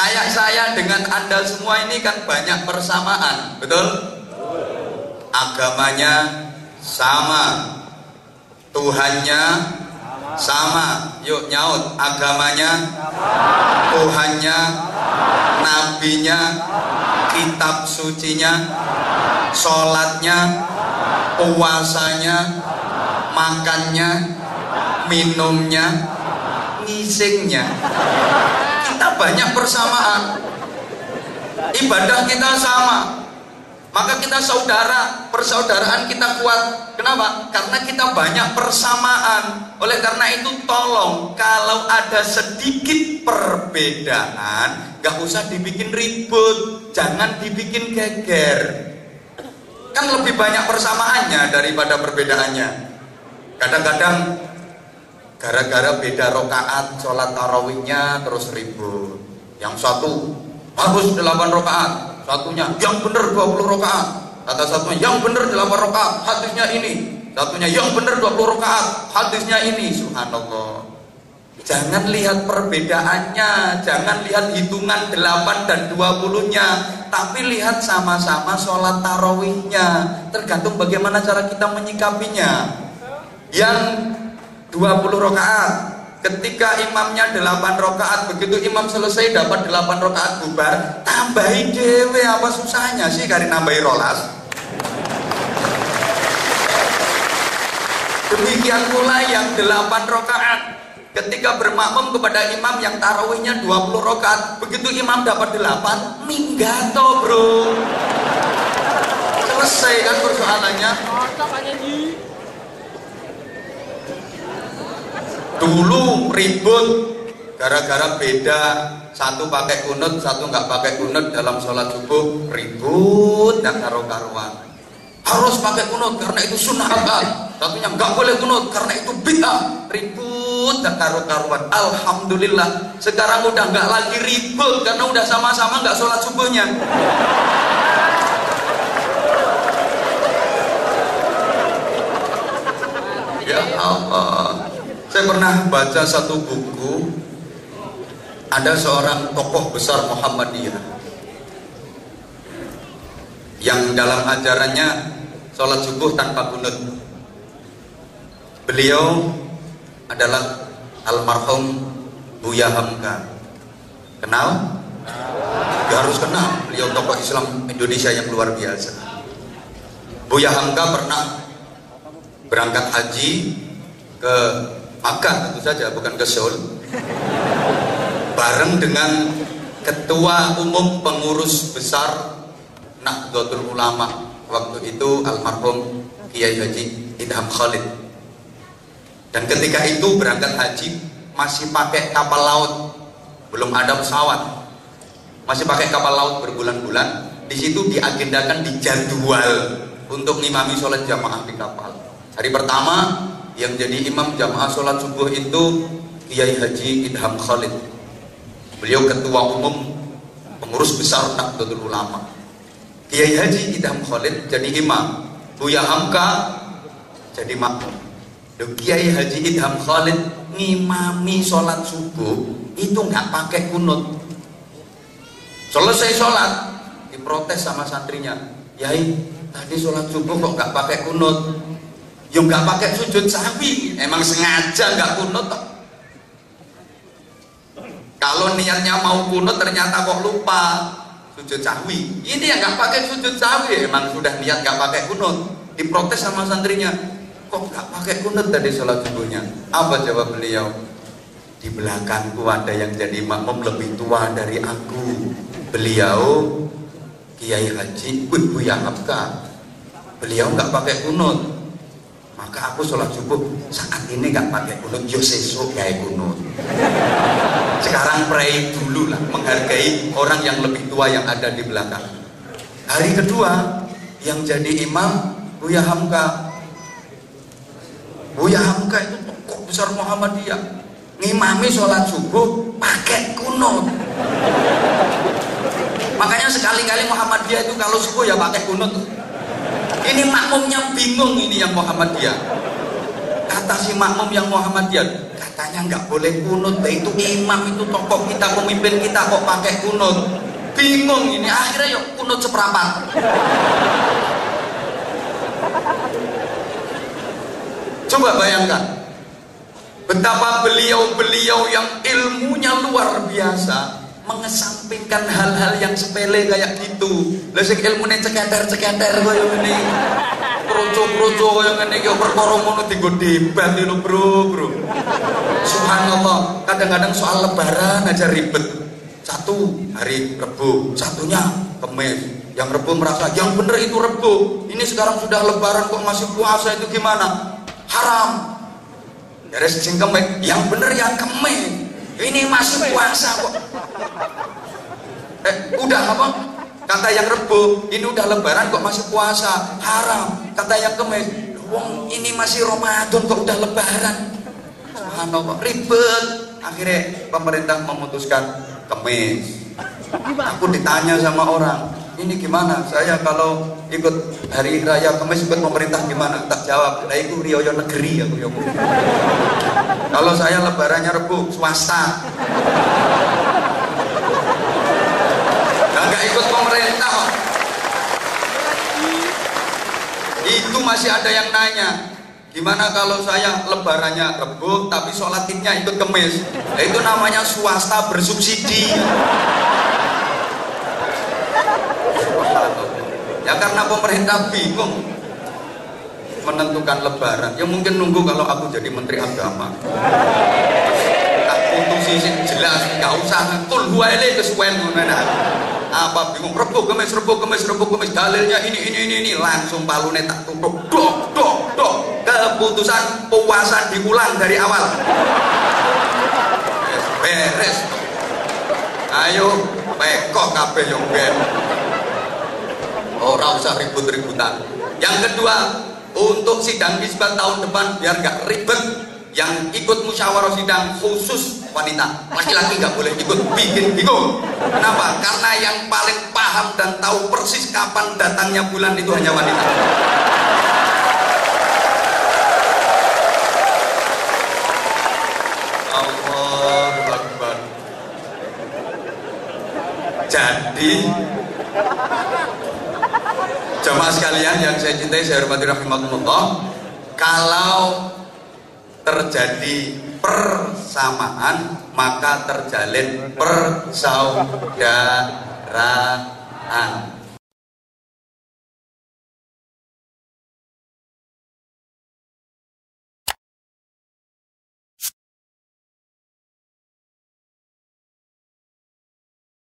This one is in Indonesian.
Kayak saya dengan Anda semua ini kan banyak persamaan, betul? Agamanya sama, Tuhannya sama. Yuk nyaut, agamanya, Tuhannya, nabinya, kitab sucinya, sholatnya, puasanya, makannya, minumnya, ngisingnya. Banyak persamaan. Ibadah kita sama. Maka kita saudara, persaudaraan kita kuat. Kenapa? Karena kita banyak persamaan. Oleh karena itu tolong kalau ada sedikit perbedaan, gak usah dibikin ribut, jangan dibikin geger. Kan lebih banyak persamaannya daripada perbedaannya. Kadang-kadang gara-gara beda rokaat sholat tarawihnya terus ribut. Yang satu harus 8 rokaat, satunya yang benar 20 rokaat. Kata satunya yang benar 8 rokaat, hadisnya ini. Satunya yang benar 20 rokaat, hadisnya ini. Subhanallah. Jangan lihat perbedaannya, jangan lihat hitungan 8 dan 20-nya, tapi lihat sama-sama sholat tarawihnya. Tergantung bagaimana cara kita menyikapinya. Yang 20 rakaat, ketika imamnya 8 rakaat, begitu imam selesai dapat 8 rakaat bubar, tambahin dewe apa susahnya sih kari nambahi rolas? Demikian pula yang 8 rakaat Ketika bermakmum kepada imam yang tarawihnya 20 rakaat, begitu imam dapat 8, minggato bro. Selesai kan persoalannya. Dulu ribut gara-gara beda satu pakai kunut, satu nggak pakai kunut dalam sholat subuh ribut dan karu-karuan harus pakai kunut karena itu sunnah apa satunya nggak boleh kunut karena itu bid'ah ribut dan karu-karuan. Alhamdulillah, sekarang udah nggak lagi ribut karena udah sama-sama nggak sholat subuhnya. Ya Allah, saya pernah baca satu buku. Ada seorang tokoh besar Muhammadiyah yang dalam ajarannya sholat subuh tanpa kunut. Beliau adalah almarhum Buya Hamka. Kenal? Ya harus kenal. Beliau tokoh Islam Indonesia yang luar biasa. Buya Hamka pernah berangkat haji ke Makkah tentu saja, bukan ke Seoul. Bareng dengan Ketua Umum Pengurus Besar Nahdlatul Ulama waktu itu almarhum Kiai Haji Idham Khalid dan ketika itu berangkat haji masih pakai kapal laut, belum ada pesawat. Masih pakai kapal laut berbulan-bulan. Di situ diagendakan dijadwal untuk ngimami sholat jamaah di kapal. Hari pertama yang jadi imam jamaah sholat subuh itu Kiai Haji Idham Khalid. Beliau ketua umum pengurus besar Nahdlatul Ulama. Kiai Haji Idham Khalid jadi imam. Buya Hamka jadi makmum. Kiai Haji Idham Khalid ngimami sholat subuh itu nggak pakai kunut. Selesai sholat diprotes sama santrinya, Yai tadi sholat subuh kok nggak pakai kunut? Yang nggak pakai sujud sapi, emang sengaja nggak kunut Kalau niatnya mau kunut ternyata kok lupa sujud sahwi. Ini yang nggak pakai sujud sahwi, emang sudah niat nggak pakai kunut. Diprotes sama santrinya, kok nggak pakai kunut tadi sholat subuhnya? Apa jawab beliau? Di belakangku ada yang jadi makmum lebih tua dari aku. Beliau Kiai Haji Buya Abka beliau nggak pakai kunut maka aku sholat subuh saat ini nggak pakai kunut yo sesuk kayak kunut. Sekarang pray dulu lah menghargai orang yang lebih tua yang ada di belakang. Hari kedua yang jadi imam Buya Hamka. Buya Hamka itu tokoh besar Muhammadiyah. Ngimami sholat subuh pakai kunut. Makanya sekali-kali Muhammadiyah itu kalau subuh ya pakai kunut ini makmumnya bingung ini yang Muhammadiyah. Kata si makmum yang Muhammadiyah kata katanya nggak boleh kunut itu imam itu tokoh kita pemimpin kita kok pakai kunut. Bingung ini akhirnya yuk kunut seperempat. Coba bayangkan betapa beliau-beliau yang ilmunya luar biasa mengesampingkan hal-hal yang sepele kayak gitu. Lah sing ilmune ceketer-ceketer koyo ngene kroco-kroco koyo ngene iki perkara ngono dienggo debat lho bro bro. Subhanallah kadang-kadang soal lebaran aja ribet. Satu hari Rebu satunya Kemis. Yang Rebu merasa yang bener itu Rebu ini sekarang sudah lebaran kok masih puasa itu gimana? Haram. Dari sing Kemis. Yang bener yang Kemis ini masih puasa kok. Eh udah apa? Kata yang rebo ini udah lebaran kok masih puasa. Haram. Kata yang kemis wong ini masih Ramadan kok udah lebaran subhanallah ribet. Akhirnya pemerintah memutuskan kemis. Aku ditanya sama orang ini gimana? Saya kalau ikut hari raya kemis ikut pemerintah gimana? Tak jawab nah itu rioyo negeri aku ya kalau saya lebarannya rebu swasta. Nggak ikut pemerintah itu masih ada yang nanya gimana kalau saya lebarannya rebu tapi sholat idnya ikut kemis? Nah, itu namanya swasta bersubsidi. Ya karena pemerintah bingung menentukan lebaran. Ya mungkin nunggu kalau aku jadi menteri agama. Putusi sing jelas nggak usah kul huwaile kesuwen apa bingung? Rebu kemis rebu kemis rebu kemis. Dalilnya ini ini ini ini. Langsung palune tak tutup. Dok dok dok. Keputusan puasa diulang dari awal. Beres ayo pekok kabeh yang ben. Orang usah ribut-ributan. Yang kedua untuk sidang isbat tahun depan biar nggak ribet yang ikut musyawarah sidang khusus wanita. Laki-laki nggak boleh ikut. Bikin bingung. Kenapa? Karena yang paling paham dan tahu persis kapan datangnya bulan itu hanya wanita. Jadi Jamaah sekalian yang saya cintai, saya hormati rahimahumullah. Kalau terjadi persamaan, maka terjalin persaudaraan.